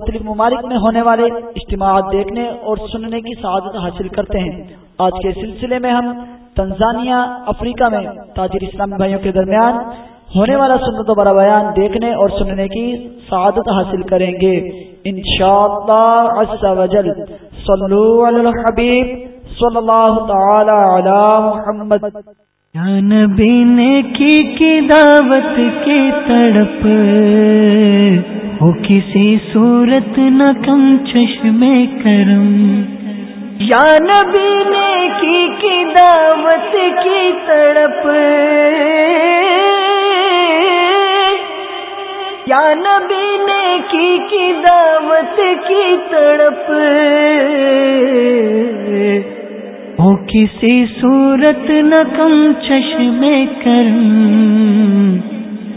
مختلف ممالک میں ہونے والے اجتماعات دیکھنے اور سننے کی سعادت حاصل کرتے ہیں آج کے سلسلے میں ہم تنزانیہ افریقہ میں تاجر اسلام بھائیوں کے درمیان ہونے والا سنت و برا بیان دیکھنے اور سننے کی سعادت حاصل کریں گے صلو اللہ حبیب صلی اللہ تعالی علی محمد نبی نے کی کی دعوت کی تڑپ ہو کسی صورت نہ کم چشمے کرم یا نبی نے کی, کی کی دعوت تڑپ یا نبی نے کی کی دعوت کی تڑپ وہ کسی صورت نہ کم کرم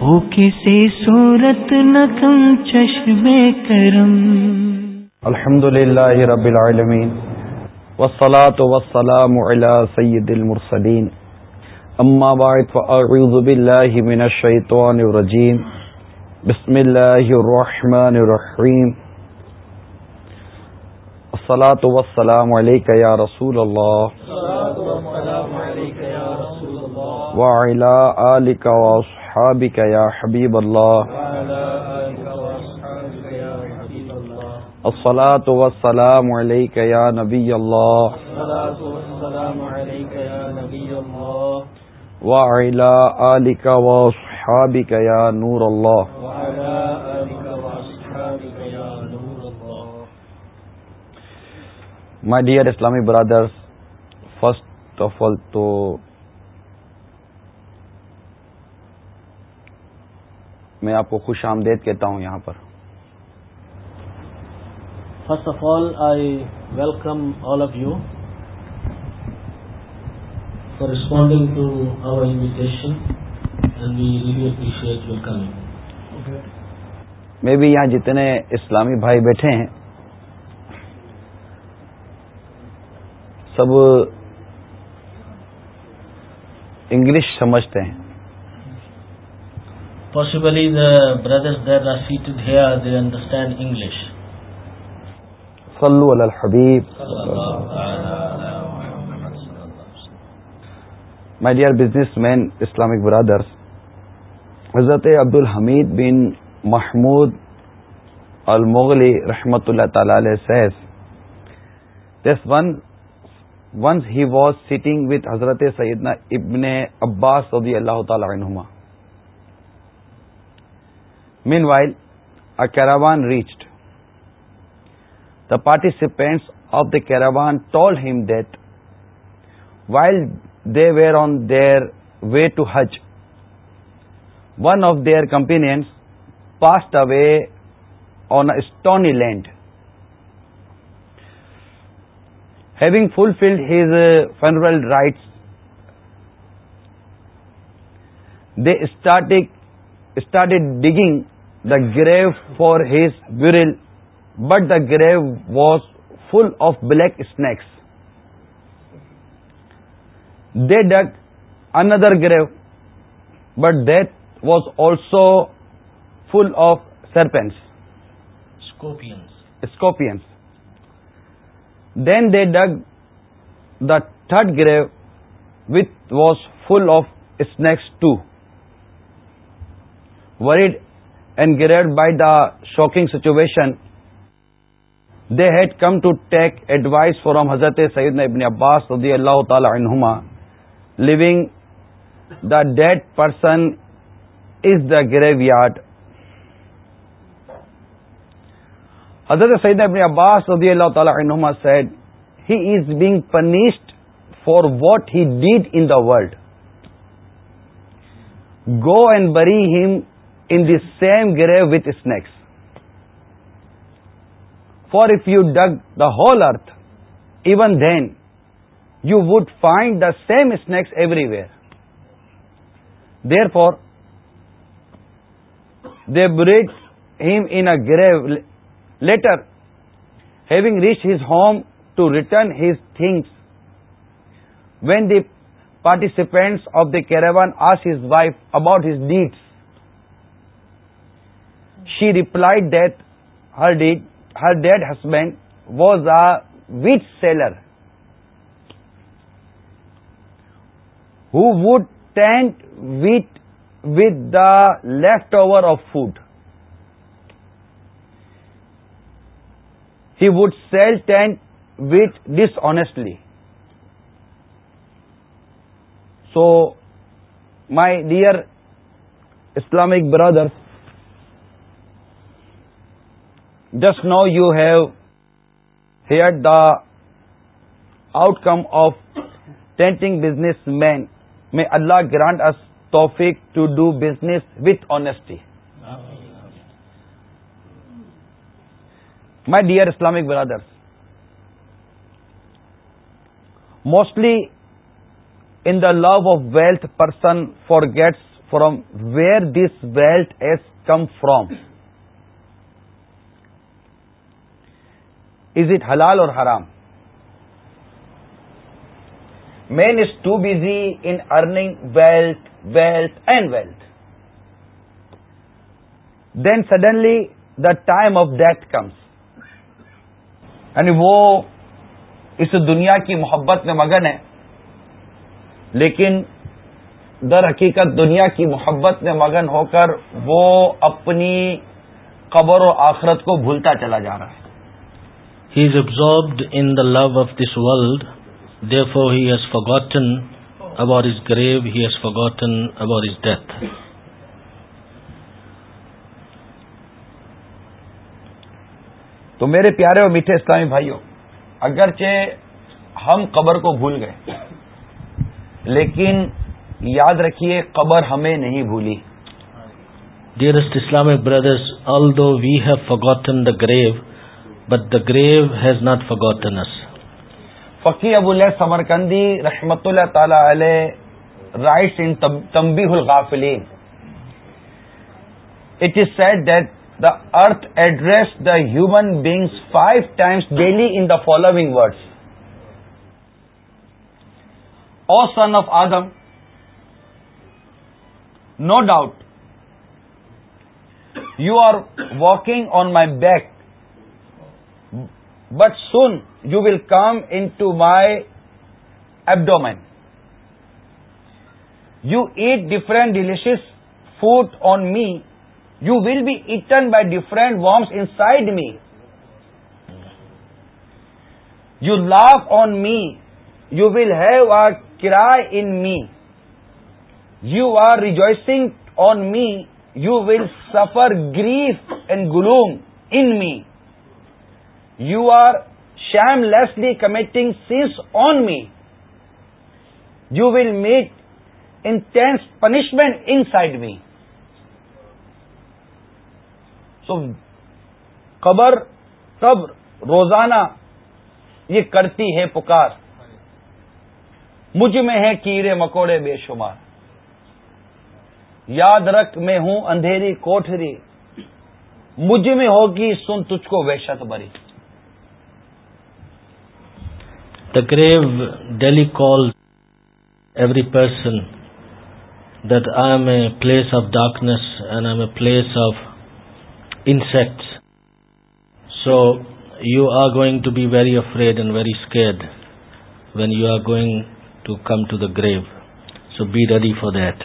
وہ کسی صورت نہ کم چشب کرم الحمد للہ رب العالمین وسلات و سلام سد المرسلیم اما وائے من شیت الرجین بسم اللہ الصلاۃ والسلام علیک یا رسول اللہ وعلی آلک واصحابک یا حبیب اللہ الصلاۃ والسلام علیک یا نبی اللہ وعلی آلک واصحابک یا نور اللہ مائی ڈیئر اسلامی برادرس فرسٹ آف آل تو میں آپ کو خوش آمدید کہتا ہوں یہاں پر first of all I welcome all of you for responding to our invitation میں بھی یہاں جتنے اسلامی بھائی بیٹھے ہیں سب انگلش سمجھتے ہیں possibly the brothers there are seated here they understand English صلو علی الحبیب my dear business man Islamic brothers حضرت عبد الحمید بن محمود المغلی رحمت اللہ تعالی علیہ says this one once he was sitting with حضرت سیدنا ابن عباس سعودی اللہ تعالی عنہما meanwhile a caravan reached the participants of the caravan told him that while they were on their way to ہج one of their companions passed away on stony land having fulfilled his uh, funeral rites, they started digging the grave for his burial, but the grave was full of black snakes. They dug another grave, but that was also full of serpents, scorpions. Then they dug the third grave with was full of snakes to worried and grieved by the shocking situation they had come to take advice from حضرت سعید ابن عباس رضی اللہ تعالی عنہما living the dead person is the graveyard حضرت سعید ابن عباس رضی اللہ تعالی عنہما said he is being punished for what he did in the world go and bury him in the same grave with snakes for if you dig the whole earth even then you would find the same snakes everywhere therefore they buried him in grave Later, having reached his home to return his things, when the participants of the caravan asked his wife about his deeds, she replied that her dead husband was a wheat seller who would tend wheat with the leftover of food. He would sell 10 with dishonestly. So, my dear Islamic brothers, just now you have heard the outcome of tenting businessmen. May Allah grant us tawfiq to do business with honesty. My dear Islamic brothers, mostly in the love of wealth, person forgets from where this wealth has come from. Is it halal or haram? Man is too busy in earning wealth. Then suddenly the time of death comes. یعنی وہ اس دنیا کی محبت میں مگن ہے لیکن در حقیقت دنیا کی محبت میں مگن ہو کر وہ اپنی قبر و آخرت کو بھولتا چلا جا رہا ہے he is absorbed in love of this world for he forgotten about his grave he forgotten about his death تو میرے پیارے اور میٹھے اسلامی بھائیوں اگرچہ ہم قبر کو بھول گئے لیکن یاد رکھیے قبر ہمیں نہیں بھولی dearest Islamic although we have forgotten the grave but the grave has not forgotten us فقی ابو اللہ سمرکندی رحمت اللہ تعالی علیہ رائٹ ان تمبی الغافلین it is said that the earth addressed the human beings 5 times daily in the following words: O son of Adam, no doubt you are walking on my back, but soon you will come into my abdomen. You eat different delicious food on me you will be eaten by different worms inside me. You laugh on me. You will have a cry in me. You are rejoicing on me. You will suffer grief and gloom in me. You are shamelessly committing sins on me. You will meet intense punishment inside me. قبر قبر روزانہ یہ کرتی ہے پکار مجھ میں ہے کیڑے مکوڑے بے شمار یاد رکھ میں ہوں اندھیری کوٹری مجھ میں ہوگی سن تجھ کو وحشت the grave daily call every person that I am a place of darkness and I am a place of insects so you are going to be very afraid and very scared when you are going to come to the grave so be ready for there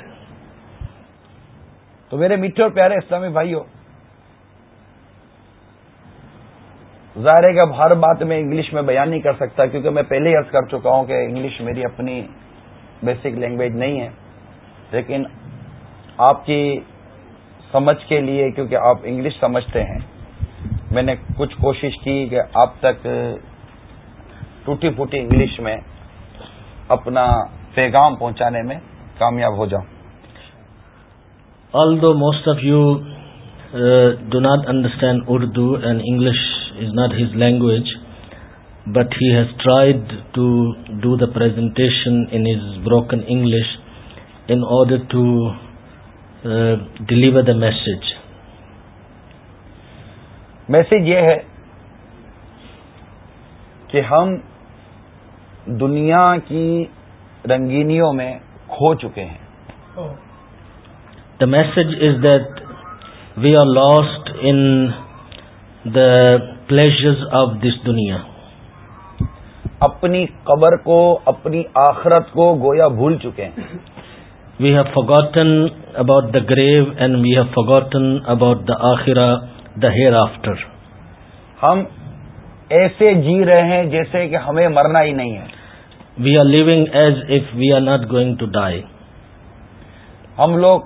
میٹھے اور پیارے حصہ میں بھائی ہو ظاہر ہے اب ہر بات میں انگلش میں بیان نہیں کر سکتا کیونکہ میں پہلے ہی عرض کر چکا ہوں کہ انگلش میری اپنی بیسک لینگویج نہیں ہے لیکن آپ کی سمجھ کے لیے کیونکہ آپ انگلش سمجھتے ہیں میں نے کچھ کوشش کی کہ آپ تک ٹوٹی پھوٹی انگلش میں اپنا پیغام پہنچانے میں کامیاب ہو جاؤں although most of you do not understand Urdu and English is not his language but he has tried to do the presentation in his broken English in order to deliver the message message یہ ہے کہ ہم دنیا کی رنگینیوں میں کھو چکے ہیں the message is that we are lost in the places of this دنیا اپنی قبر کو اپنی آخرت کو گویا بھول چکے ہیں we have forgotten about the grave and we have forgotten about the آخرا دا ہیئر آفٹر ہم ایسے جی رہے ہیں جیسے کہ ہمیں مرنا ہی نہیں ہے we are living as if we are not going to die ہم لوگ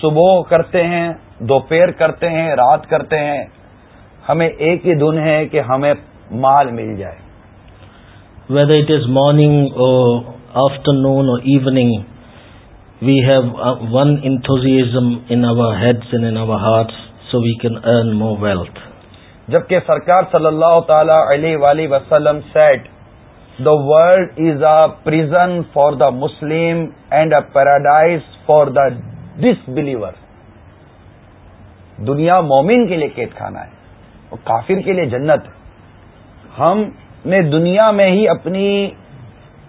صبح کرتے ہیں دوپہر کرتے ہیں رات کرتے ہیں ہمیں ایک ہی دن ہے کہ ہمیں مال مل جائے ویدر اٹ از مارننگ اور نون اور evening we have one in heads and in head hearts so we can earn more wealth جبکہ سرکار صلی اللہ تعالی علیہ وآلہ وسلم said the world is a prison for the Muslim and a paradise for the disbeliever دنیا مومن کے لیے کید کھانا ہے اور کافر کے لیے جنت ہم نے دنیا میں ہی اپنی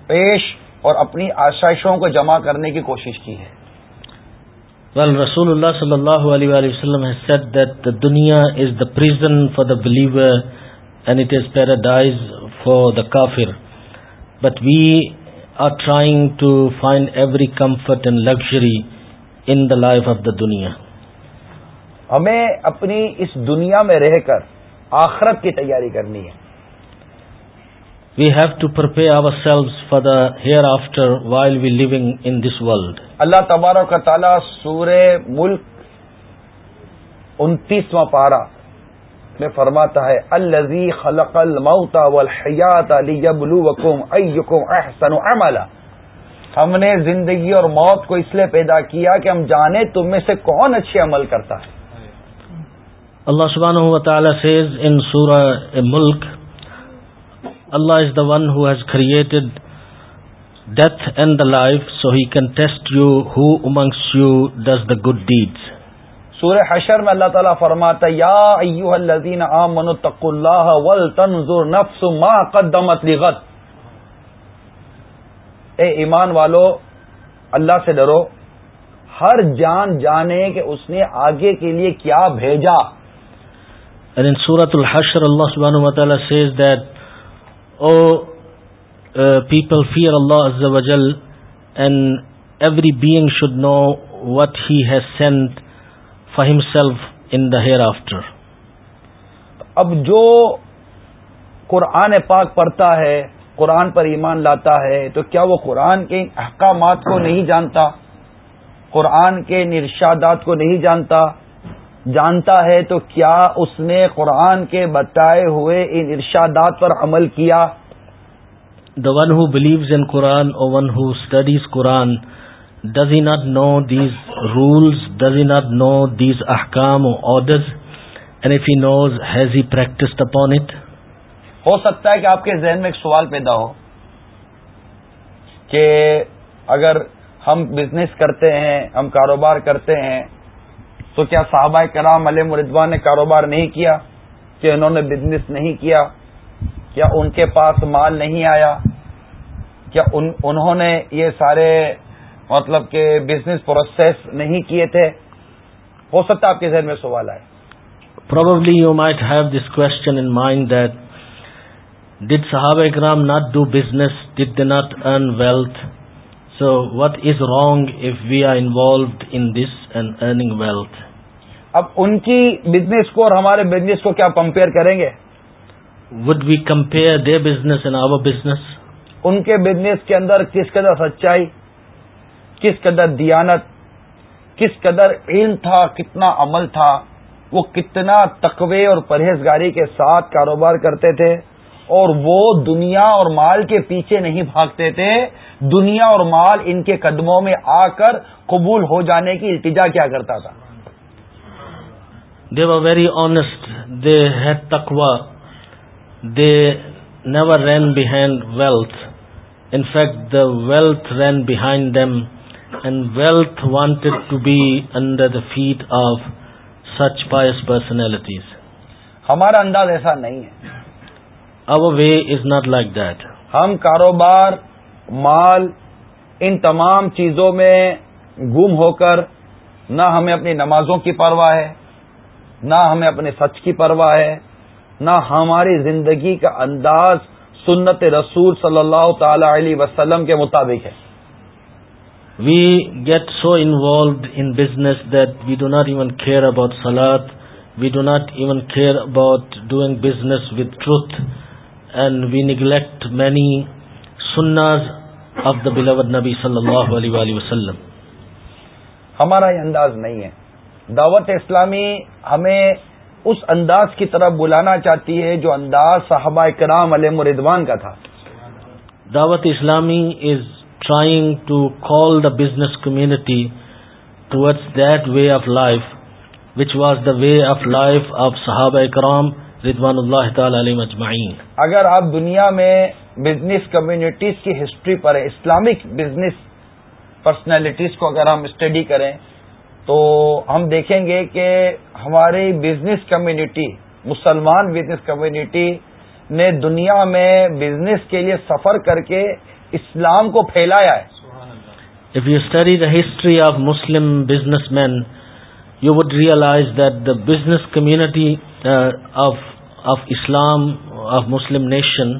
پیش اور اپنی آشائشوں کو جمع کرنے کی کوشش کی ہے well, رسول اللہ صلی اللہ علیہ وآلہ وسلم has said that the dunya is the prison for the believer and it is paradise for the kafir but we are trying to find every comfort and luxury in the life of the dunya ہمیں اپنی اس دنیا میں رہ کر آخرت کی تیاری کرنی ہے we have to prepare for the hair after while we living in this world اللہ تبارا کا تعالیٰ انتیسواں پارا میں فرماتا ہے الزی خلق احسن ہم نے زندگی اور موت کو اس لیے پیدا کیا کہ ہم جانے تم میں سے کون اچھے عمل کرتا ہے اللہ سبحانہ و تعالیٰ ملک Allah is the one who has created death and the life so he can test you who amongst you does the good deeds سورہ حشر میں اللہ تعالیٰ فرماتا یا ایوہ الذین آمنوا تقو اللہ والتنظر نفس ما قدمت لغت اے ایمان والو اللہ سے ڈرو ہر جان جانے کہ اس نے آگے کے لیے کیا بھیجا and in سورة الحشر اللہ سبحانہ وتعالی says that people fear Allah every being should know what has sent for himself in the hair after اب جو قرآن پاک پڑھتا ہے قرآن پر ایمان لاتا ہے تو کیا وہ قرآن کے احکامات کو نہیں جانتا قرآن کے نرشادات کو نہیں جانتا جانتا ہے تو کیا اس نے قرآن کے بتائے ہوئے ان ارشادات پر عمل کیا دا one who believes in Quran اور one who studies Quran does not know these rules does not know these احکام orders and if he knows has he practice upon it ہو سکتا ہے کہ آپ کے ذہن میں ایک سوال پیدا ہو کہ اگر ہم بزنس کرتے ہیں ہم کاروبار کرتے ہیں تو کیا صحابہ کرام علیہ مردوا نے کاروبار نہیں کیا کہ انہوں نے بزنس نہیں کیا کیا ان کے پاس مال نہیں آیا کیا ان, انہوں نے یہ سارے مطلب کہ بزنس پروسیس نہیں کیے تھے ہو سکتا آپ کے ذہن میں سوال آئے probably you might have this question in mind that did صحابہ اکرام not do business they not earn wealth so what is wrong if we are involved in this and earning wealth اب ان کی بزنس کو اور ہمارے business کو کیا کمپیئر کریں گے would we compare they business and our business ان کے بزنس کے اندر کس قدر سچائی کس قدر دیانت کس قدر علم تھا کتنا عمل تھا وہ کتنا تقوی اور پرہیزگاری کے ساتھ کاروبار کرتے تھے اور وہ دنیا اور مال کے پیچھے نہیں بھاگتے تھے دنیا اور مال ان کے قدموں میں آ کر قبول ہو جانے کی التجا کیا کرتا تھا they were very honest they had تکوا they never ran behind wealth in fact the wealth ran behind them and wealth wanted to be under the feet of such pious personalities ہمارا انداز ایسا نہیں ہے اب way is not like that ہم کاروبار مال ان تمام چیزوں میں گم ہو کر نہ ہمیں اپنی نمازوں کی پرواہ ہے نہ ہمیں اپنے سچ کی پرواہ ہے نہ ہماری زندگی کا انداز سنت رسول صلی اللہ تعالی علیہ وسلم کے مطابق ہے we get so involved in business that we do not even care about سلاد we do not even care about doing business with truth and we neglect many سناز آف دا بلاور نبی صلی اللہ علیہ وسلم ہمارا یہ انداز نہیں ہے دعوت اسلامی ہمیں اس انداز کی طرف بلانا چاہتی ہے جو انداز صحابہ کرام علیہ مردوان کا تھا دعوت اسلامی is trying to call the business community towards that way of life which was the way of life of صحابہ کرام رضوان اللہ تعالی علیہ مجمعین اگر آپ دنیا میں بزنس کمیونٹیز کی ہسٹری پر اسلامک بزنس پرسنالٹیز کو اگر ہم اسٹڈی کریں تو ہم دیکھیں گے کہ ہماری بزنس کمیونٹی مسلمان بزنس کمیونٹی نے دنیا میں بزنس کے لیے سفر کر کے اسلام کو پھیلایا ہے if you study the history of Muslim business man you would realise that the business community of of Islam of Muslim nation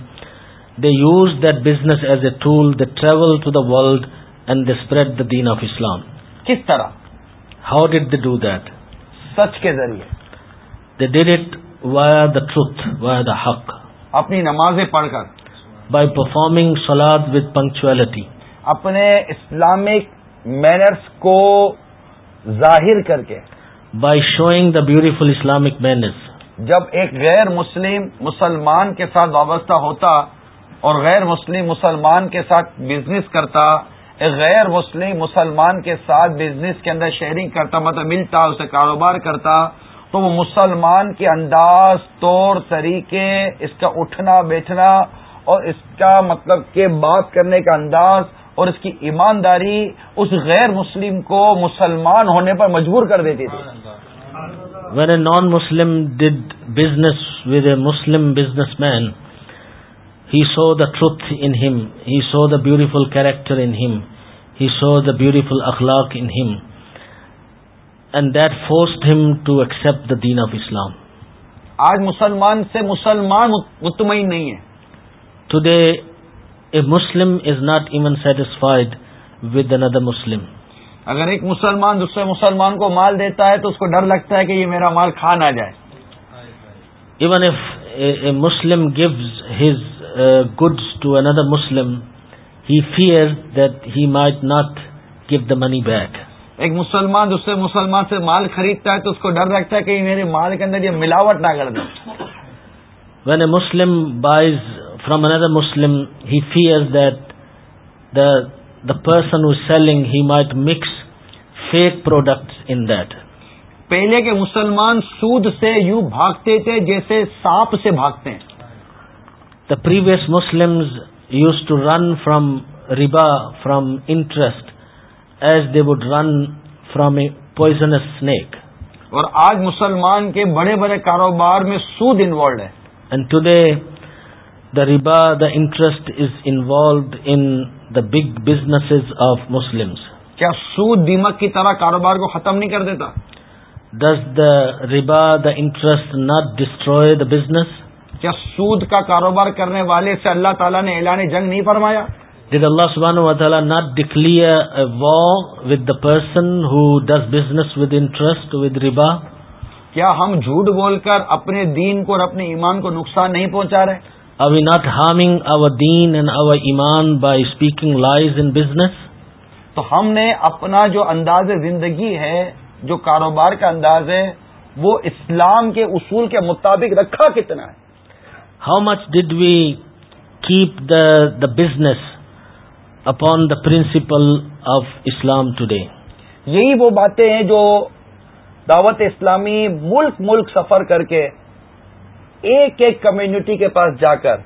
they use business as a tool the travel to the world and the spread the دین of Islam کس طرح how did the do that سچ کے ذریعے د ڈ it وا the truth وائے دا ہک اپنی نمازیں پڑھ کر بائی پرفارمنگ سلاد وتھ پنچویلٹی اپنے اسلامک مینرس کو ظاہر کر کے by showing the beautiful Islamic manners جب ایک غیر مسلم مسلمان کے ساتھ وابستہ ہوتا اور غیر مسلم مسلمان کے ساتھ بزنس کرتا ایک غیر مسلم مسلمان کے ساتھ بزنس کے اندر شیئرنگ کرتا مطلب ملتا اسے کاروبار کرتا تو وہ مسلمان کے انداز طور طریقے اس کا اٹھنا بیٹھنا اور اس کا مطلب کہ بات کرنے کا انداز اور اس کی ایمانداری اس غیر مسلم کو مسلمان ہونے پر مجبور کر دیتی تھی where a non Muslim did business with a Muslim business man he show the truth in him he show the beautiful character in him he show the beautiful اخلاق ان ہم and forced him to accept the دین of Islam آج مسلمان سے مسلمان مطمئن نہیں ہے today a Muslim is not even satisfied with another Muslim اگر ایک مسلمان دوسرے مسلمان کو مال دیتا ہے تو اس کو ڈر لگتا ہے کہ یہ میرا مال کھا نہ جائے even if a Muslim gives his goods to another Muslim he fear that he might not give the money back ایک مسلمان دوسرے مسلمان سے مال خریدتا ہے تو اس کو ڈر لگتا ہے کہ میرے مال کے اندر یہ ملاوٹ نہ کر دیں when a Muslim buys from another Muslim he fear that the the person selling he might mix fake product in that. پہلے کے مسلمان سود سے یوں بھاگتے تھے جیسے سانپ سے بھاگتے ہیں the previous Muslim used to run from ریبا from interest as they would run from a poisonous snake اور آج مسلمان کے بڑے بڑے کاروبار میں سود انوالوڈ ہے اینڈ ٹوڈے دا ریبا the interest is involved in the big business of Muslim کیا سود دیمک کی طرح کاروبار کو ختم نہیں کر دیتا ڈز دا ربا the interest not destroy the business کیا سود کا کاروبار کرنے والے سے اللہ تعالیٰ نے اعلان جنگ نہیں فرمایا ڈیڈ اللہ و تعالیٰ not declare war with the person who does business with interest with ربا کیا ہم جھوٹ بول کر اپنے دین کو اور اپنے ایمان کو نقصان نہیں پہنچا رہے Are we not harming our deen and our iman by speaking lies in business? تو ہم نے اپنا جو انداز زندگی ہے جو کاروبار کا انداز ہے وہ اسلام کے اصول کے مطابق رکھا کتنا ہے how much we keep the the business upon the principle of Islam today یہی وہ باتیں ہیں جو دعوت اسلامی ملک ملک سفر کر کے ایک ایک کمیونٹی کے پاس جا کر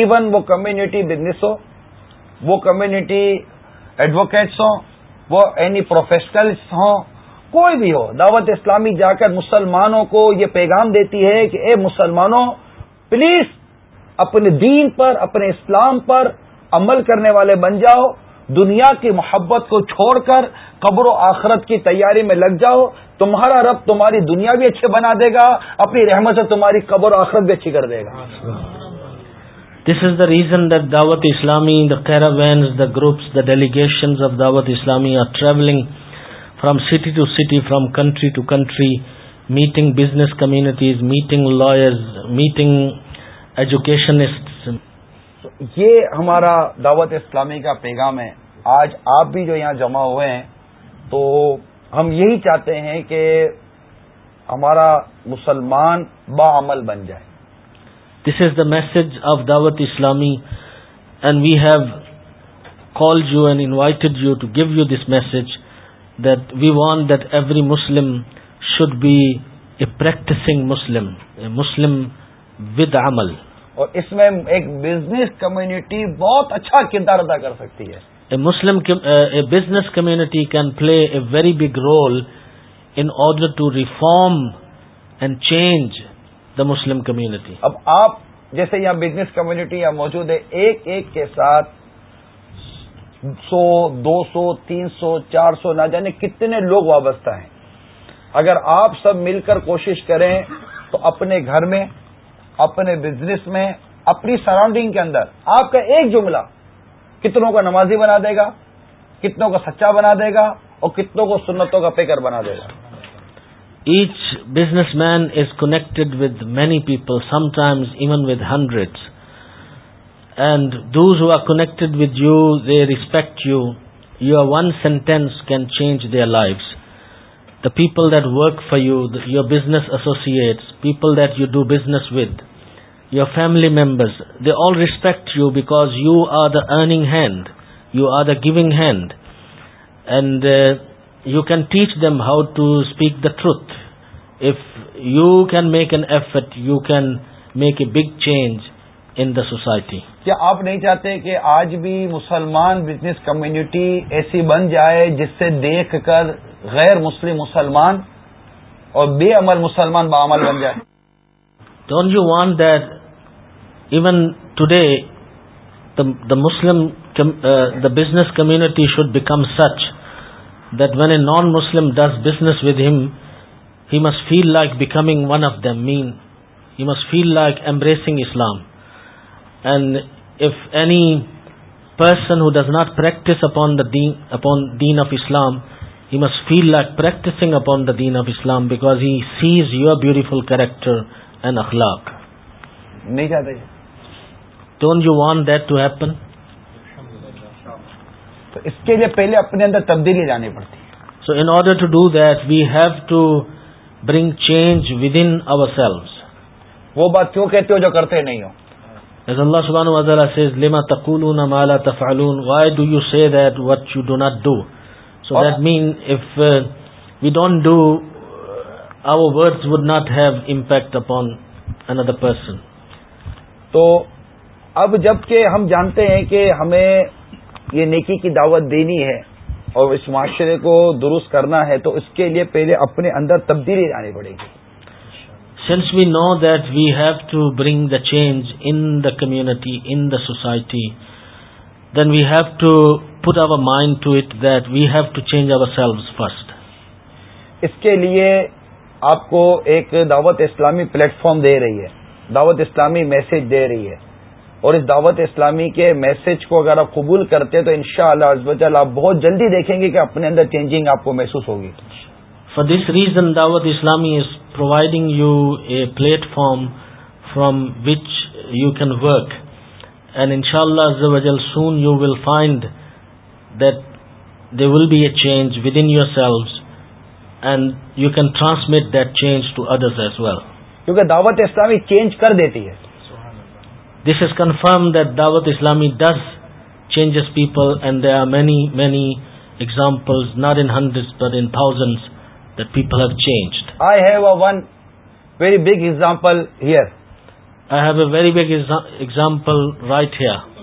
ایون وہ کمیونٹی بزنس ہو وہ کمیونٹی ایڈوکیٹس ہوں وہ اینی پروفیشنلس ہوں کوئی بھی ہو دعوت اسلامی جا کر مسلمانوں کو یہ پیغام دیتی ہے کہ اے مسلمانوں پلیز اپنے دین پر اپنے اسلام پر عمل کرنے والے بن جاؤ دنیا کی محبت کو چھوڑ کر قبر و آخرت کی تیاری میں لگ جاؤ تمہارا رب تمہاری دنیا بھی اچھے بنا دے گا اپنی رحمت سے تمہاری قبر و آخرت بھی اچھی کر دے گا this is the reason that دعوت اسلامی the caravans the groups the delegations of دعوت اسلامی are travelling from city to city from country to country meeting business communities meeting lawyers meeting educationist یہ ہمارا دعوت اسلامی کا پیغام ہے آج آپ بھی جو یہاں جمع ہوئے ہیں تو ہم یہی چاہتے ہیں کہ ہمارا مسلمان با عمل بن جائے this is the message of دعوت اسلامی and we have call you and invited you to give you this message that we want that every Muslim should be a practising Muslim a Muslim with عمل اور اس میں ایک business community بہت اچھا کردار ادا کر سکتی ہے Muslim business community can play a very big role in order to reform and change the Muslim community اب آپ جیسے یہاں بزنس کمیونٹی یہاں موجود ہے ایک ایک کے ساتھ سو دو سو تین سو چار سو نہ جانے کتنے لوگ وابستہ ہیں اگر آپ سب مل کر کوشش کریں تو اپنے گھر میں اپنے بزنس میں اپنی سراؤنڈنگ کے اندر آپ کا ایک جملہ کتنوں کا نمازی بنا دے گا کتنوں کو سچا بنا دے گا اور کتنوں کو سنتوں کا پیکر بنا دے گا each business man is connected with many people sometimes even with hundred and those who are connected with you they respect you you one sentence can change their life the people that work for you, your business associates, people that you do business with, your family members, they all respect you because you are the earning hand, you are the giving hand, and uh, you can teach them how to speak the truth. If you can make an effort, you can make a big change in the society کیا آپ نہیں چاہتے کہ آج بھی مسلمان business community ایسی بن جائے جس سے دیکھ کر غیر مسلم مسلمان اور بے عمل مسلمان بعمل بن جائے don't you want that today the Muslim the business community should become such that when a non Muslim does business with him he must feel like becoming one of the men he must feel like embracing Islam and any person who does not practise upon upon دین of Islam he must feel like practising upon the دین of Islam because he sees your beautiful character and اخلاق نہیں چاہتے don't you want that to happen تو اس کے لیے پہلے اپنے اندر تبدیلی لانی پڑتی so in order to do that we have to bring change within ourselves وہ بات کیوں کہتے ہو جو کرتے نہیں ہو As Allah subhanahu wa ta'ala says, لِمَا تَقُولُونَ مَا لَا تَفْعَلُونَ Why do you say that what you do not do? So oh. that means if uh, we don't do, our words would not have impact upon another person. So, اب جبکہ ہم جانتے ہیں کہ ہمیں یہ نیکی کی دعوت دینی ہے اور اس معاشرے کو درست کرنا ہے تو اس کے لیے پہلے اپنے اندر تبدیلی لانی پڑے گی since we know that we have to bring the change in the community in the society then we have to put our mind to it that we have to change ourselves first اس کے لیے آپ کو ایک دعوت اسلامی plate form دے رہی ہے دعوت اسلامی میسج دے رہی ہے اور اس دعوت اسلامی کے میسج کو اگر آپ قبول کرتے تو انشاءاللہ شاء اللہ آپ بہت جلدی دیکھیں گے کہ اپنے اندر چینجنگ آپ کو محسوس ہوگی فار دس ریزن دعوت اسلامی is providing you a platform from which you can work and ان شاء اللہ soon you will find that there will be a change within yourselves and you can transmit that change to others as well کیونکہ دعوت اسلامی change کر دیتی ہے this is confirm that دعوت Islami does changes people and they are many many examples not in hundred but in thousand the people here change I have a one very big example I have a very big example right here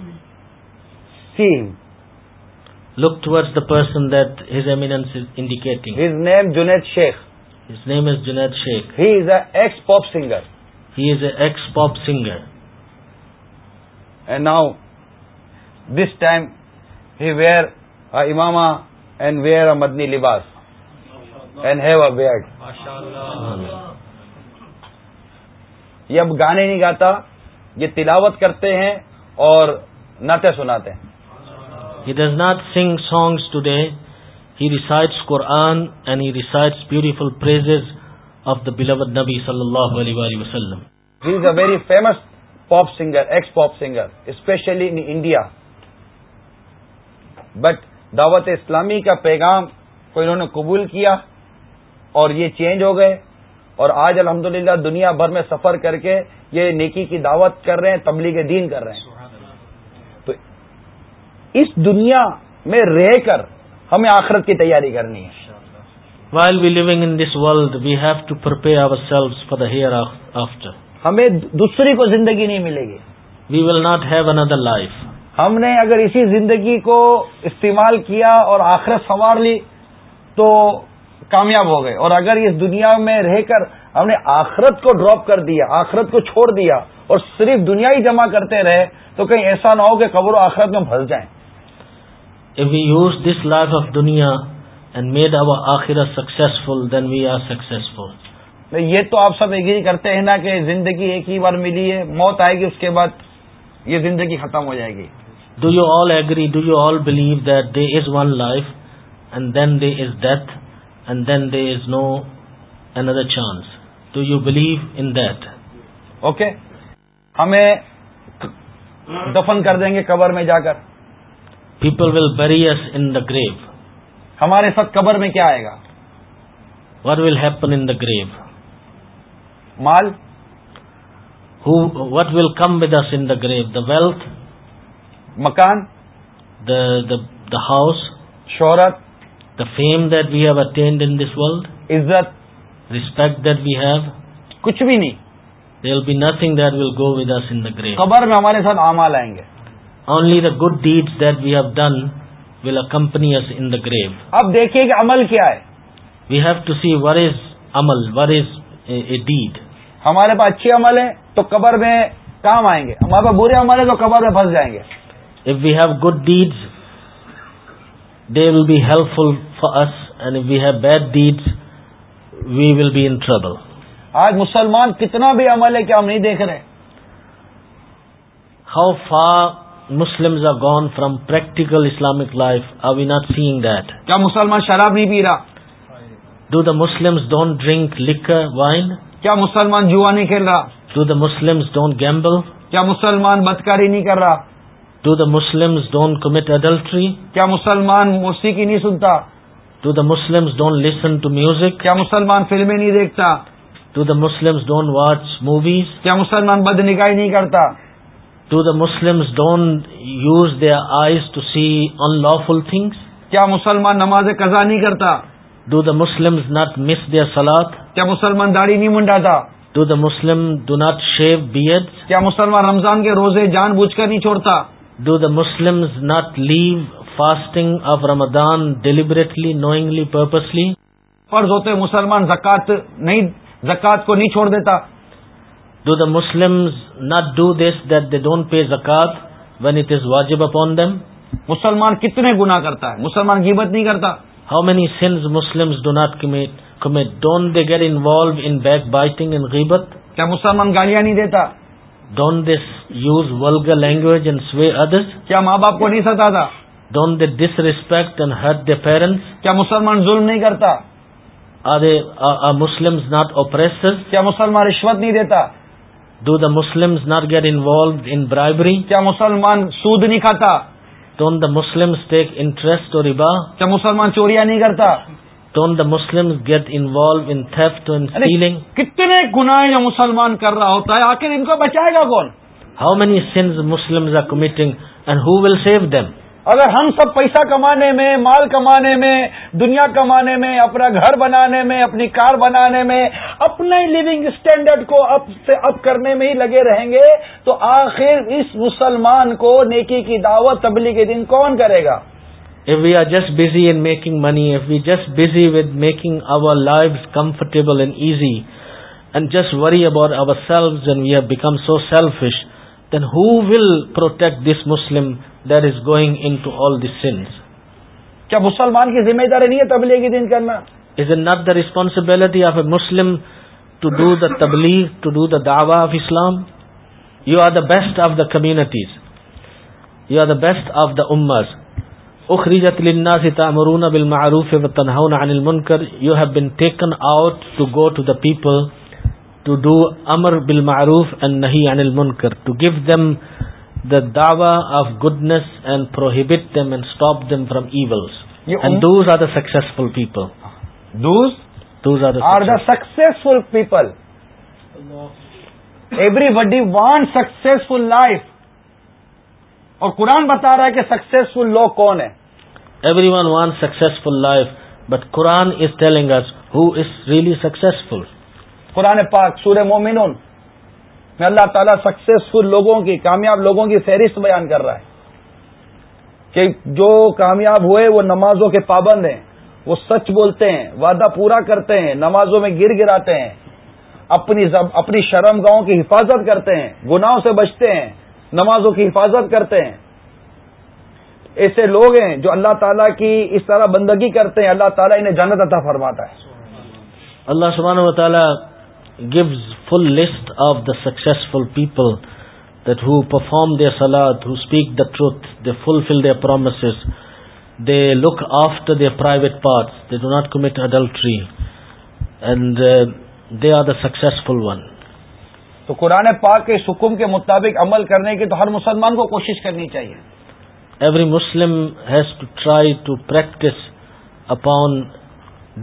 see look towards the person that his image indicating his name Junaid Sheikh his name is Junaid Sheikh he is a pop singer he is a pop singer and now this time he wear اماما and wear a مدنی لباس and have a beard یہ اب گانے نہیں گاتا یہ تلاوت کرتے ہیں اور نعتیں سناتے ہیں he does not sing songs today he recites Quran and he recites beautiful praise of the beloved نبی صلی اللہ علیہ وسلم he is a very famous pop singer ex pop singer especially in India but دعوت اسلامی کا پیغام کو انہوں نے قبول کیا اور یہ چینج ہو گئے اور آج الحمدللہ دنیا بھر میں سفر کر کے یہ نیکی کی دعوت کر رہے ہیں تبلیغ دین کر رہے ہیں تو اس دنیا میں رہ کر ہمیں آخرت کی تیاری کرنی ہے while in this world we have to per after ہمیں دوسری کو زندگی نہیں ملے گی we will not have another life ہم نے اگر اسی زندگی کو استعمال کیا اور آخرت سنوار لی تو کامیاب ہو گئے اور اگر اس دنیا میں رہ کر ہم نے آخرت کو ڈراپ کر دیا آخرت کو چھوڑ دیا اور صرف دنیا ہی جمع کرتے رہے تو کہیں ایسا نہ ہو کہ قبر و آخرت میں پھنس جائیں If we use this life of دنیا and made our آخرت successful, then we are successful. یہ تو آپ سب اگری کرتے ہیں نا کہ زندگی ایک ہی بار ملی ہے موت آئے گی اس کے بعد یہ زندگی ختم ہو جائے گی do you all agree do you all believe that there is one life and then there is death and then there is no another chance do you believe in that okay ہمیں دفن کر دیں گے قبر میں جا کر people will بیری ان دا گریو ہمارے ساتھ قبر میں کیا آئے گا what will happen in the grave مال what will come with us in the grave the wealth مکان دا ہاؤس شہرت the fame that we have attend in this عزت ریسپیکٹ دیٹ وی ہیو کچھ بھی نہیں there will be nothing that will go with in the grave قبر میں ہمارے ساتھ امال آئیں گے only the good dead that we have done will accompany us in the grave اب دیکھیے کہ عمل کیا ہے we have to see what is عمل ور از اے ڈیڈ ہمارے پاس اچھے عمل ہیں تو قبر میں کام آئیں گے ہمارے پاس برے عمل ہیں تو قبر میں پھنس جائیں گے if we have good deeds they will be helpful for us and we have bad deeds we will be in trouble آج مسلمان کتنا بھی عمل ہے کہ ہم نہیں دیکھ رہے how far Muslim are gun from practical Islamic life I we not seeing that کیا مسلمان شراب نہیں پی رہا do the Muslim don't drink liquor wine کیا مسلمان جوا نہیں کھیل رہا do the Muslim don't gamble کیا مسلمان بتکاری نہیں کر رہا do the Muslim don't commit adultery کیا مسلمان موسیقی نہیں سنتا do the Muslim don't listen to music کیا مسلمان فلمیں نہیں دیکھتا do the Muslim don't watch movies کیا مسلمان بد نکاح نہیں کرتا do the Muslim don't use these to see unlawful things کیا مسلمان نماز قزا نہیں کرتا ڈ دا مسلم ناٹ مس د سلاد کیا مسلمان داڑھی نہیں منڈا تھا do the Muslim do not shave beard کیا مسلمان رمضان کے روزے جان بوجھ کر نہیں چھوڑتا do the Muslim not leave fasting of Ramadan deliberately knowingly purposely فرض ہوتے مسلمان زکات نہیں زکات کو نہیں چھوڑ دیتا do the Muslim not do this that they don't pay زکات وین اٹ از واجب اپون دم مسلمان کتنے گنا کرتا ہے مسلمان گیبت نہیں کرتا how many sins Muslim do not commit commit don't they get involved in backbiting in گیبت کیا مسلمان گالیاں نہیں دیتا don't this use vulgar language and swear others کیا ماں باپ کو نہیں ستا تھا don't they disrespect and Hare they parents کیا مسلمان ظلم نہیں کرتا مسلم ناٹ اوپریس کیا مسلمان رشوت نہیں دیتا do the Muslim not get involved in bribery کیا مسلمان سود نہیں کھاتا don't the Muslim take interest or ربا کیا مسلمان چوریاں نہیں کرتا don't the Muslim get involved in involving کتنے گنا یا مسلمان کر رہا ہوتا ہے آخر ان کو بچائے گا کون how many sins Muslim are committing and who will save اگر ہم سب پیسہ کمانے میں مال کمانے میں دنیا کمانے میں اپنا گھر بنانے میں اپنی کار بنانے میں اپنے لیونگ اسٹینڈرڈ کو اپ سے اپ کرنے میں ہی لگے رہیں گے تو آخر اس مسلمان کو نیکی کی دعوت تبلیغ کے دن کون کرے گا if we are just busy in making money if we just busy with making our life comfortable and easy and just we about our self we have become so selfish then who'll protect this Muslim there is going in to all the sins کیا مسلمان کی ذمہ داری نہیں ہے تبلیغی دن کے اندر is a not the responsibility of a Muslim to do the tabligh to do the dawah of Islam you are the best of the communities you are the best of the عمرز اخرجت للناس تامرون بالمعروف وتنهون عن المنکر you have been taken out to go to the people to do امر بالمعروف and نهي عن المنکر to give them the da'wah of goodness and prohibit them and stop them from evils yeah, and those are the successful people those those are the, are the successful people everybody wants successful life اور قرآن بتا رہا ہے کہ successful لوگ کون ہے everyone want successful life but Quran is telling who is really successful قرآن پاک سور مومنون میں اللہ تعالیٰ سکسیزفل لوگوں کی کامیاب لوگوں کی فہرست بیان کر رہا ہے کہ جو کامیاب ہوئے وہ نمازوں کے پابند ہیں وہ سچ بولتے ہیں وعدہ پورا کرتے ہیں نمازوں میں گر گراتے ہیں اپنی اپنی شرم گاؤں کی حفاظت کرتے ہیں گناہوں سے بچتے ہیں نمازوں کی حفاظت کرتے ہیں ایسے لوگ ہیں جو اللہ تعالیٰ کی اس طرح بندگی کرتے ہیں اللہ تعالیٰ انہیں عطا فرماتا ہے اللہ سبحانہ و تعالیٰ gives full list of the people people that perform perform salat, salad speak the truth they fulfill their promises, they they look after private private they they do not commit adultery and they are the successful one تو قرآن پاک اس حکم کے مطابق عمل کرنے کی تو ہر مسلمان کو کوشش کرنی چاہیے every Muslim has to try to practice upon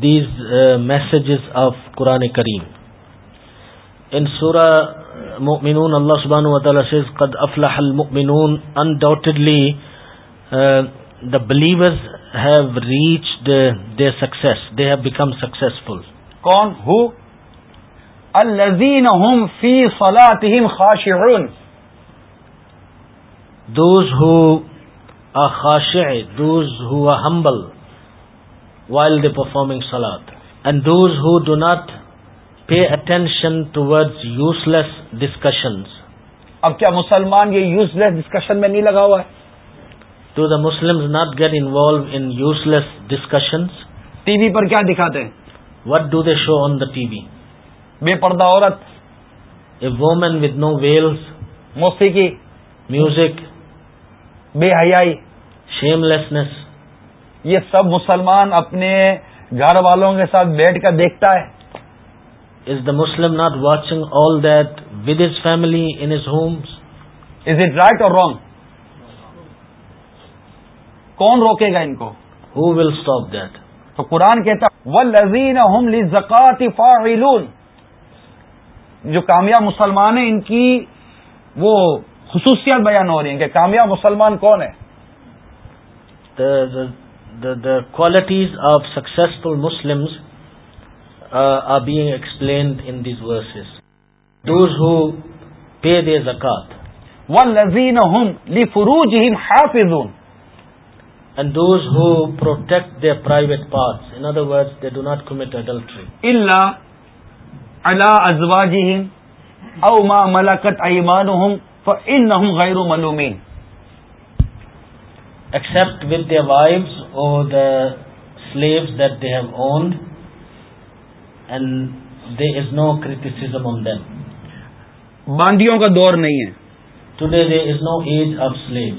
these messages of قرآن کریم ان سورہ مؤمنون اللہ سبحانہ سے قد افلح المؤمنون undoubtedly the believers have reached the success they have become successful کون ہو الین فی سلام خواشن دوز ہو خاشے those who humble while the performing salad and those who do not pay attention towards useless discussion اب کیا مسلمان یہ یوز لیس ڈسکشن میں نہیں لگا ہوا ہے do the Muslim not get involved in useless discussion TV پر کیا دکھاتے ہیں what do they show on the TV بے پردہ عورت a woman with no veils موسیقی میوزک بے حیائی شیم لیسنس یہ سب مسلمان اپنے گھر والوں کے ساتھ بیٹھ کر دیکھتا ہے is the Muslim not watching all that with his family in his home is it right or wrong کون روکے گا ان کو ہو ول اسٹاپ دیٹ تو قرآن کہتا وزیر جو کامیاب مسلمان ہیں ان کی وہ خصوصیات بیان ہو رہی ہیں کہ کامیاب مسلمان کون the qualities of successful Muslim are being explained in these verses those who pay they and one who protect their private parts in other word they do not commit adultery ان لا اللہ جی او ما ملاکٹ ان غیرو غیر ملومین except with their wife or slave that they have owned and there is no criticism on them باندیوں کا دور نہیں ہے today there is no age of slave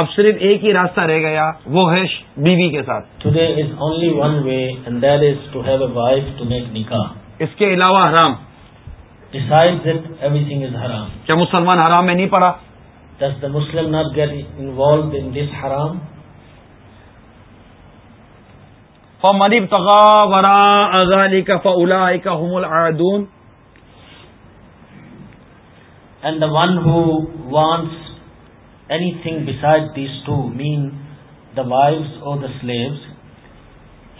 اب صرف ایک ہی راستہ رہ گیا وہ ہے بیوی بی کے ساتھ today is only one way and that is to have a wife to make نکاح اس کے علاوہ حرام کیا مسلمان حرام میں نہیں پڑا does the Muslim not get in this حرام کا one who anything besides these two mean the wife or the slaves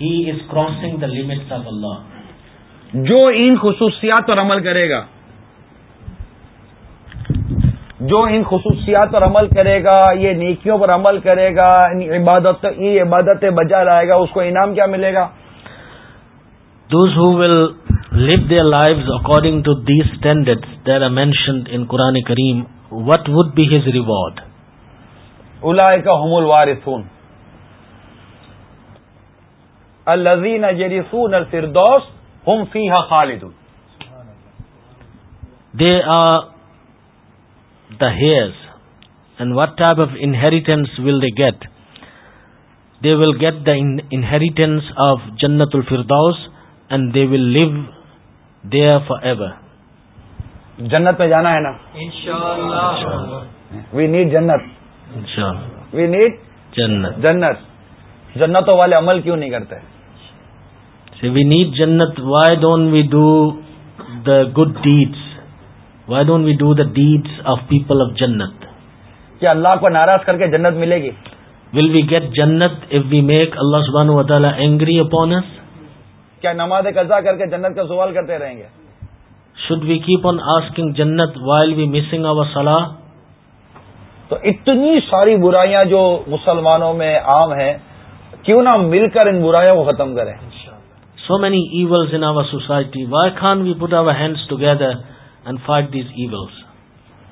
he is crossing the limits of اللہ جو ان خصوصیات پر عمل کرے گا جو ان خصوصیات پر عمل کرے گا یہ نیکیوں پر عمل کرے گا عبادت یہ عبادت بجا لائے گا اس کو انعام کیا ملے گا those who will live their life according to these standard there are mention in قرآن کریم what would be his reward الا ہوم الوارسون الزین جریسون الفردوست ہوم فی ہا خالد they are the heirs and what type of inheritance will they get they will get the inheritance of جنت الفردوس and they will live there forever جنت پہ جانا ہے نا وی نیڈ جنت وی نیڈ جنت جنت جنتوں والے عمل کیوں نہیں کرتے وی نیڈ جنت why don't we do the good deeds why don't we do the deeds of people of جنت کیا اللہ کو ناراض کر کے جنت ملے گی ول وی گیٹ جنت اف وی میک اللہ سبحان اپونس کیا نماز قزا کر کے جنت کا سوال کرتے رہیں گے should we keep on asking جنت وائل وی مسنگ اوور سلاح تو اتنی ساری برائیاں جو مسلمانوں میں عام ہیں کیوں نہ مل کر ان برائیوں کو ختم کریں so many evils in our society why Khan we put of a hands together and fight these evils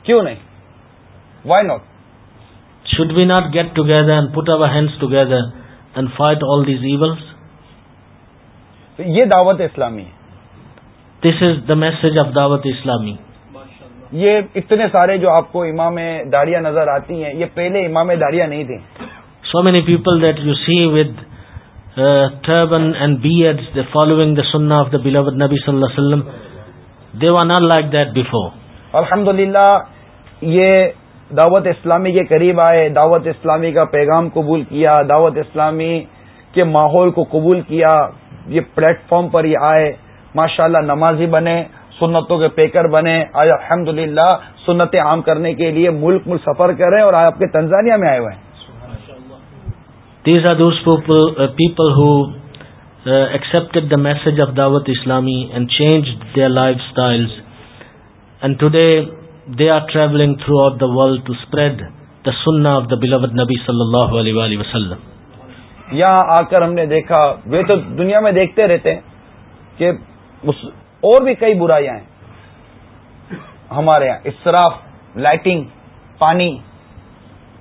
کیوں نہیں why not should be not get together and put of a hands together and fight all these evils یہ دعوت اسلامی ہے this is the message of دعوت اسلامی یہ اتنے سارے جو آپ کو امام داڑیاں نظر آتی ہیں یہ پہلے امام داڑیاں نہیں تھیں so many people that you see with turban and the the following sunnah of beloved Nabi sallallahu They were not like that before. Alhamdulillah, یہ دعوت اسلامی کے قریب آئے دعوت اسلامی کا پیغام قبول کیا دعوت اسلامی کے ماحول کو قبول کیا یہ پلیٹ فارم پر یہ آئے ماشاءاللہ نمازی بنے سنتوں کے پیکر بنے آج الحمدللہ سنتیں عام کرنے کے لیے ملک ملک سفر کریں اور آپ کے تنزانیہ میں آئے ہوئے ہیں these are those people who accepted the message of دعوت اسلامی and change their life styles and today they are travelling throughout the world to spread the سننا آف دا بلاوت نبی صلی اللہ علیہ وسلم یہاں آ کر ہم نے دیکھا وہ تو دنیا میں دیکھتے رہتے ہیں کہ اور بھی کئی برائیاں ہیں ہمارے یہاں اصطراف لائٹنگ پانی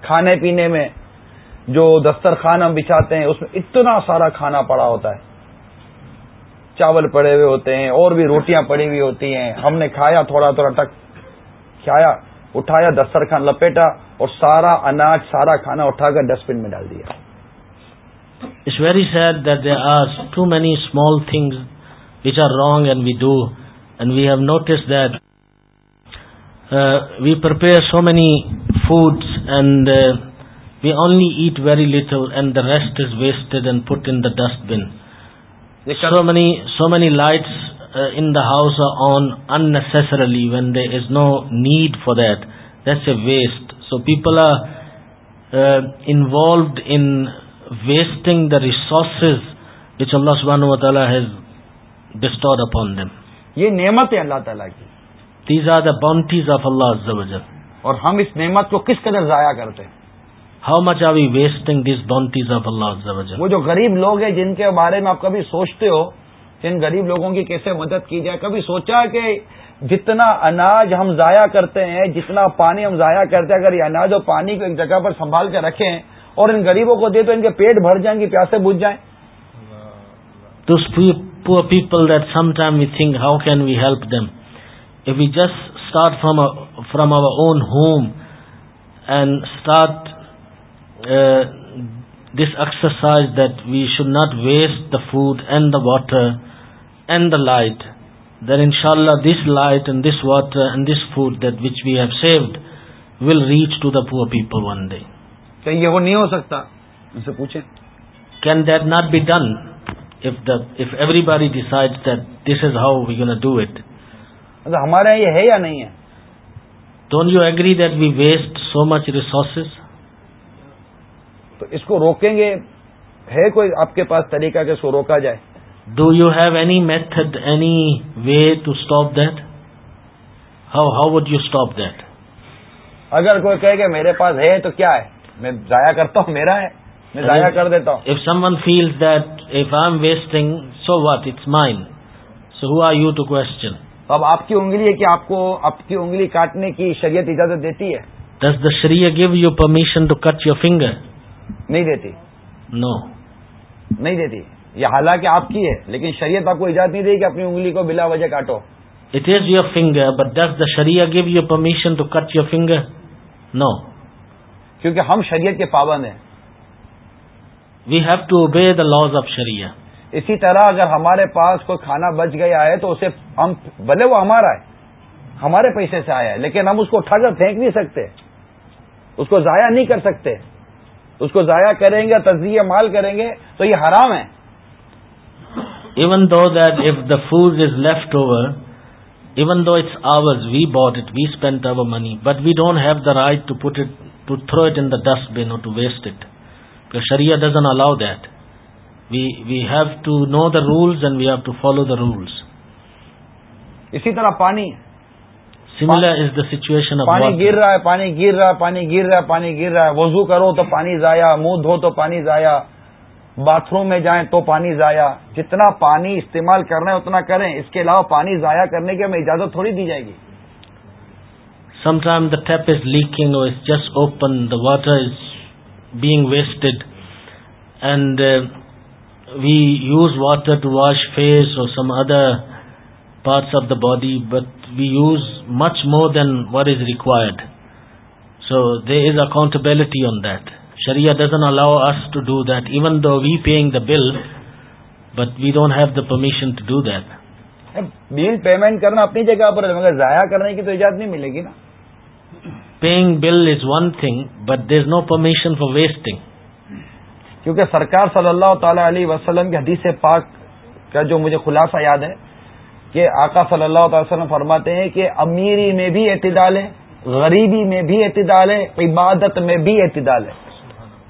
کھانے پینے میں جو دسترخان ہم بچھاتے ہیں اس میں اتنا سارا کھانا پڑا ہوتا ہے چاول پڑے ہوئے ہوتے ہیں اور بھی روٹیاں پڑی ہوئی ہوتی ہیں ہم نے کھایا تھوڑا تھوڑا کھایا اٹھایا دسترخان لپیٹا اور سارا اناج سارا کھانا اٹھا کر ڈسٹ بن میں ڈال دیا it's very sad that they are too many small things which are wrong and we do and we have notice that we prepare so many food and we only eat very little and the rest is wasted and put in dust bin so so many many lights in the house are on unnecessarily when there is no need for that that's a waste so people are involved in wasting the resources which اللہ سبحانہ و تعالیٰ has ڈسٹور upon them یہ نعمت ہے اللہ تعالیٰ کی these are the boundaries of اللہ عز و جل اور ہم اس نعمت کو کس قدر ضائع کرتے ہیں how much are we wasting this of اللہ وہ جو غریب لوگ ہیں جن کے بارے میں آپ کبھی سوچتے ہو ان غریب لوگوں کی کیسے مدد کی جائے کبھی سوچا کہ جتنا اناج ہم ضائع کرتے ہیں جتنا پانی ہم ضائع کرتے ہیں اگر یہ اناج اور پانی کو ایک جگہ پر سنبھال کے رکھیں اور ان غریبوں کو دے تو ان کے پیٹ بھر جائیں گے پیاسے بجھ جائیں poor people that some time think how can we help them if you just start from from our own home and start this exercise that we should not waste the food and the water and the light then ان شاء اللہ this light and this water and this food that which we have saved will reach to the poor people one day یہ وہ نہیں ہو سکتا ان سے پوچھیں can that not be done if everybody decide that this is how we do it ہمارے یہاں یہ ہے یا نہیں ہے don't you agree that we waste so much resources تو اس کو روکیں گے ہے کوئی آپ کے پاس طریقہ کہ اس کو روکا جائے do you have any method any way to stop that how how would you stop that اگر کوئی کہے کہ میرے پاس ہے تو کیا ہے میں ضائع کرتا ہوں میرا ہے میں ضائع کر دیتا ہوں if someone feel that if I am wasting so what it's mind so who are you to question اب آپ کی انگلی ہے کہ آپ کو آپ کی انگلی کاٹنے کی شریعت اجازت دیتی ہے دس دا شریع give you permission to cut your finger نہیں دیتی نو نہیں دیتی یہ حالانکہ آپ کی ہے لیکن شریعت آپ کو اجازت نہیں دے کہ اپنی انگلی کو بلا وجہ کاٹو it is your finger but the شری give you permission to cut your finger no کیونکہ ہم شریعت کے پابند ہیں we have to obey the laws of شریہ اسی طرح اگر ہمارے پاس کوئی کھانا بچ گیا ہے تو اسے ہم بھلے وہ ہمارا ہے ہمارے پیسے سے آیا ہے لیکن ہم اس کو اٹھا کر پھینک نہیں سکتے اس کو ضائع نہیں کر سکتے اس کو ضائع کریں گے تجزیہ مال کریں گے تو یہ حرام ہے even though that if the food is left over even though it's ours we bought it we spend our money but we don't have the right to put it to throw it in dust bin to waste it شریا doesn't allow that we have to know the rules and we have to follow the rules اسی طرح پانی similar is the situation پانی گر رہا ہے پانی گر رہا ہے پانی گر رہا ہے پانی گر رہا ہے وضو کرو تو پانی ضائع منہ دھو تو پانی ضائع باتھ روم میں جائیں تو پانی ضائع جتنا پانی استعمال کر رہے ہیں اتنا کریں اس کے علاوہ پانی ضائع کرنے کی ہمیں اجازت تھوڑی دی جائے گی some time the tap is leaking just open the water is being wasted and we use water to wash face or some other part of the body but we use much more than what is required so there is accountability on that شرین allow us to do that even though we paying the bill but we don't have the permission to do that bill payment کرنا اپنی جگہ پر ہے مگر ضائع کرنے کی تو اجازت نہیں ملے گی نا pay bill is one thing but this no permission for wasting کیونکہ سرکار صلی اللہ تعالی علیہ وسلم کی حدیث پاک کا جو مجھے خلاصہ یاد ہے کہ آقا صلی اللہ تعالی وسلم فرماتے ہیں کہ امیری میں بھی اعتدال ہے غریبی میں بھی اعتدال ہے عبادت میں بھی اعتدال ہے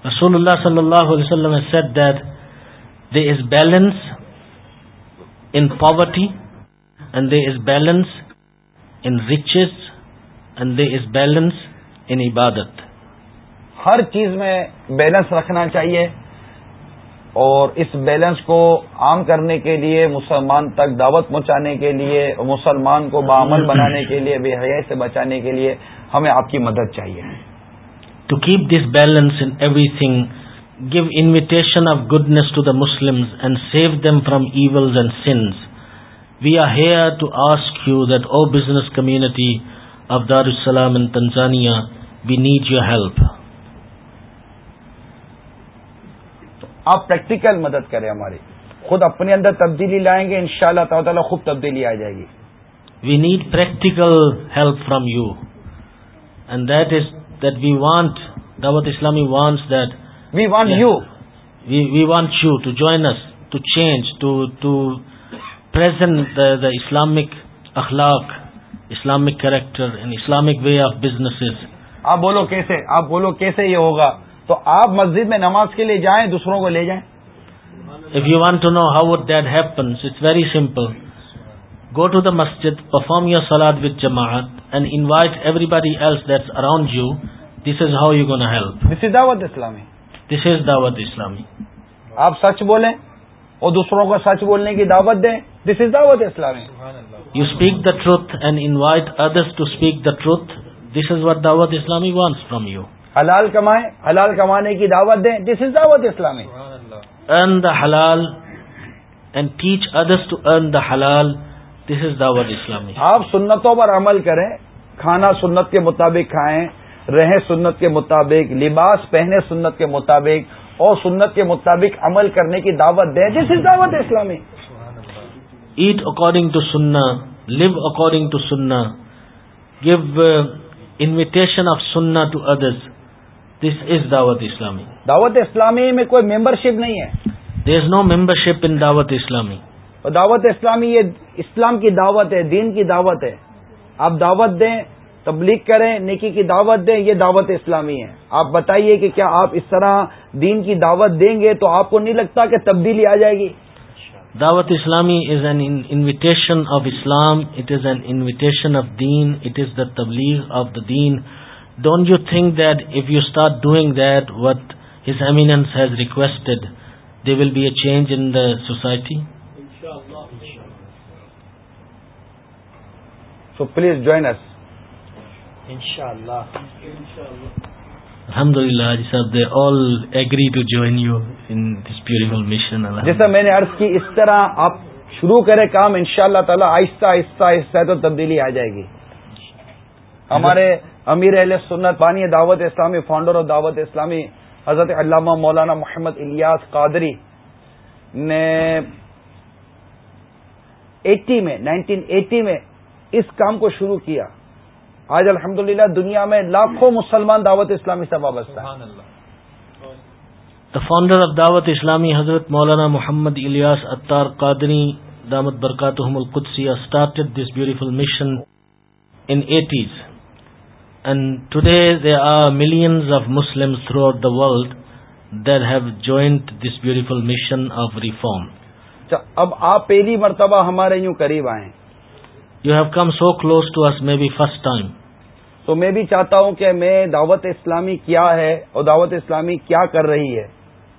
رسول اللہ صلی اللہ علیہ وسلم poverty in poverty there is balance in riches there is balance in عبادت ہر چیز میں بیلنس رکھنا چاہیے اور اس بیلنس کو عام کرنے کے لیے مسلمان تک دعوت پہنچانے کے لیے مسلمان کو بآمن بنانے کے لیے بے حیا سے بچانے کے لیے ہمیں آپ کی مدد چاہیے to keep this balance in everything give invitation of goodness to the Muslim and save them from evils and sins we are here to ask you that O business community of السلام in Tanzania we need your help آپ practical مدد کریں ہماری خود اپنے اندر تبدیلی لائیں گے ان شاء اللہ تعالیٰ تعالیٰ خوب تبدیلی آ جائے گی we need practical help from you and that is that we want دعوت اسلامی want that we want you we want you to join us to change to the Islamic اخلاق Islamic character and Islamic way of business آپ بولو کیسے آپ بولو کیسے یہ ہوگا تو آپ مسجد میں نماز کے لیے جائیں دوسروں کو لے جائیں if you want to know how what that happens it's very simple go to the مسجد پرفارم یور سلاد وتھ جماعت and invite everybody else that's around you this is how you gonna help this is دعوت اسلامی دس is دعوت اسلامی آپ سچ بولیں اور دوسروں کو سچ بولنے کی دعوت دیں دس از دعوت اسلامی you speak the truth and invite others to speak the truth this is what دعوت اسلامی وانس فرام یو حلال کمائیں حلال کمانے کی دعوت دیں دس از دعوت اسلامی ارن دا حلال and teach others to earn the حلال دس از دعوت اسلامی آپ سنتوں پر عمل کریں کھانا سنت کے مطابق کھائیں رہیں سنت کے مطابق لباس پہنے سنت کے مطابق اور سنت کے مطابق عمل کرنے کی دعوت دیں دس از دعوت اسلامی ایٹ اکارڈنگ ٹو سننا لیو اکارڈنگ ٹو سننا گیو انویٹیشن آف سننا ٹو ادرس دس از دعوت اسلامی دعوت اسلامی میں کوئی ممبر شپ نہیں ہے there is no membership in Dawat-e-Islami اور دعوت اسلامی یہ اسلام کی دعوت ہے دین کی دعوت ہے آپ دعوت دیں تبلیغ کریں نیکی کی دعوت دیں یہ دعوت اسلامی ہے آپ بتائیے کہ کیا آپ اس طرح دین کی دعوت دیں گے تو آپ کو نہیں لگتا کہ تبدیلی آ جائے گی دعوت اسلامی is an invitation of Islam it is an invitation of دین اٹ از دا تبلیغ آف دا دین don't you think that if you start doing that what his eminence has requested there will be a change in the society so please join us ان شاء اللہ الحمد للہ جی sir they all agree to join you in this beautiful mission جیسا میں نے عرض کی اس طرح آپ شروع کریں کام ان شاء اللہ تعالیٰ آہستہ آہستہ آہستہ تو تبدیلی آ جائے گی ہمارے امیر اہل سنت پانی دعوت اسلامی فاؤنڈر اور دعوت اسلامی حضرت علامہ مولانا محمد الیاس قادری نے ایٹی میں نائنٹین ایٹی میں اس کام کو شروع کیا آج الحمدللہ دنیا میں لاکھوں مسلمان دعوت اسلامی سے وابستہ دا فاؤنڈر آف دعوت اسلامی حضرت مولانا محمد الیاس اتار قادری دامت برکاتہم دعوت برکات this beautiful mission eighties and today million of Muslim throughout the world there have جو مشن آف ریفارم اب آپ پہلی مرتبہ ہمارے یوں قریب آئے you have come so close to us may be first time تو میں بھی چاہتا ہوں کہ میں دعوت اسلامی کیا ہے اور دعوت اسلامی کیا کر رہی ہے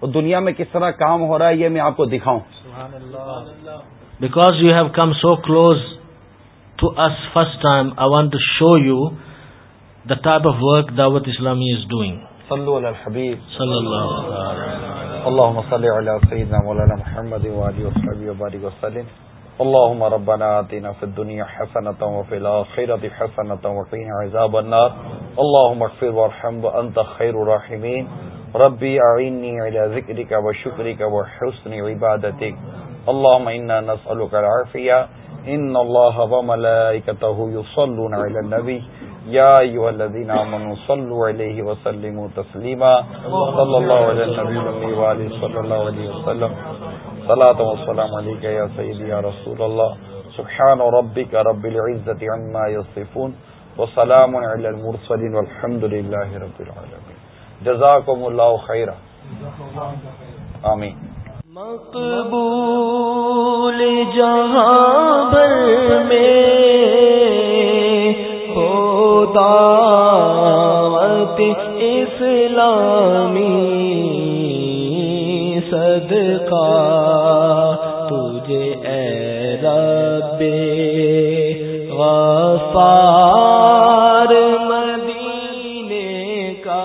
اور دنیا میں کس طرح کام ہو رہا ہے یہ میں آپ کو دکھاؤں because you have come so close to us first time I want to show you Maulana Muhammad ربنا عذاب النار اغفر ربی ذکری کا یا یا یا الذین آمنوا علیہ علیہ علیہ وسلم تسلیما اللہ اللہ اللہ اللہ نبی و سیدی رسول سبحان ربک رب رب العزت عما یصفون وسلام علی المرسلین العالمین جزاکم آمین مقبول جہاں بر میں دعوت اسلامی صدقہ تجھے اے رب غفار مدینے کا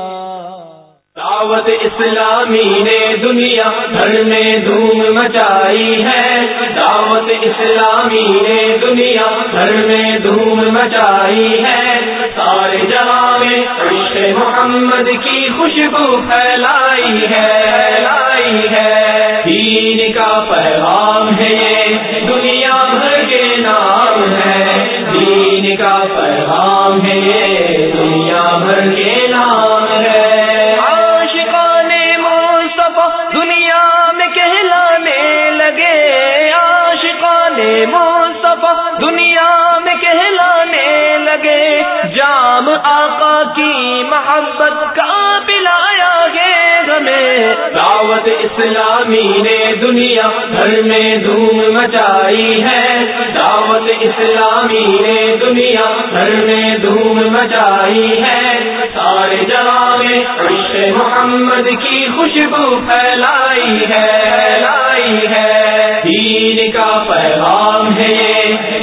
دعوت اسلامی نے دنیا بھر میں دھوم مچائی ہے دعوت اسلامی نے دنیا بھر میں دھوم مچائی محمد کی خوشبو پھیلائی ہے پھیلائی ہے دین کا پیغام ہے یہ دنیا بھر کے نام ہے دین کا پیغام ہے یہ اسلامی نے دنیا گھر میں دھوم مچائی ہے دعوت اسلامی نے دنیا گھر میں دھوم مچائی ہے سارے جہاں خوش محمد کی خوشبو پھیلائی ہے لائی ہے دین کا پیغام ہے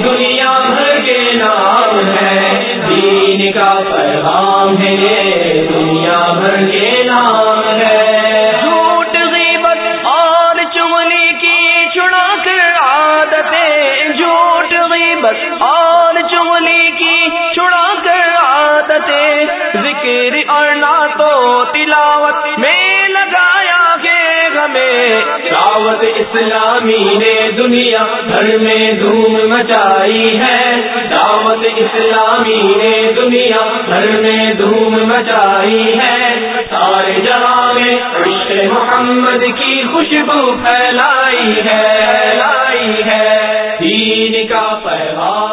دنیا بھر کے نام ہے دین کا پیغام ہے دنیا بھر کے نام ہے بس اور چولی کی چھڑا کر ذکر اور تو تلاوت میں لگایا گے ہمیں دعوت اسلامی نے دنیا گھر میں دھوم مچائی ہے دعوت اسلامی نے دنیا گھر میں دھوم مچائی ہے سارے میں عشق محمد کی خوشبو پھیلائی ہے لائی ہے کا پیغام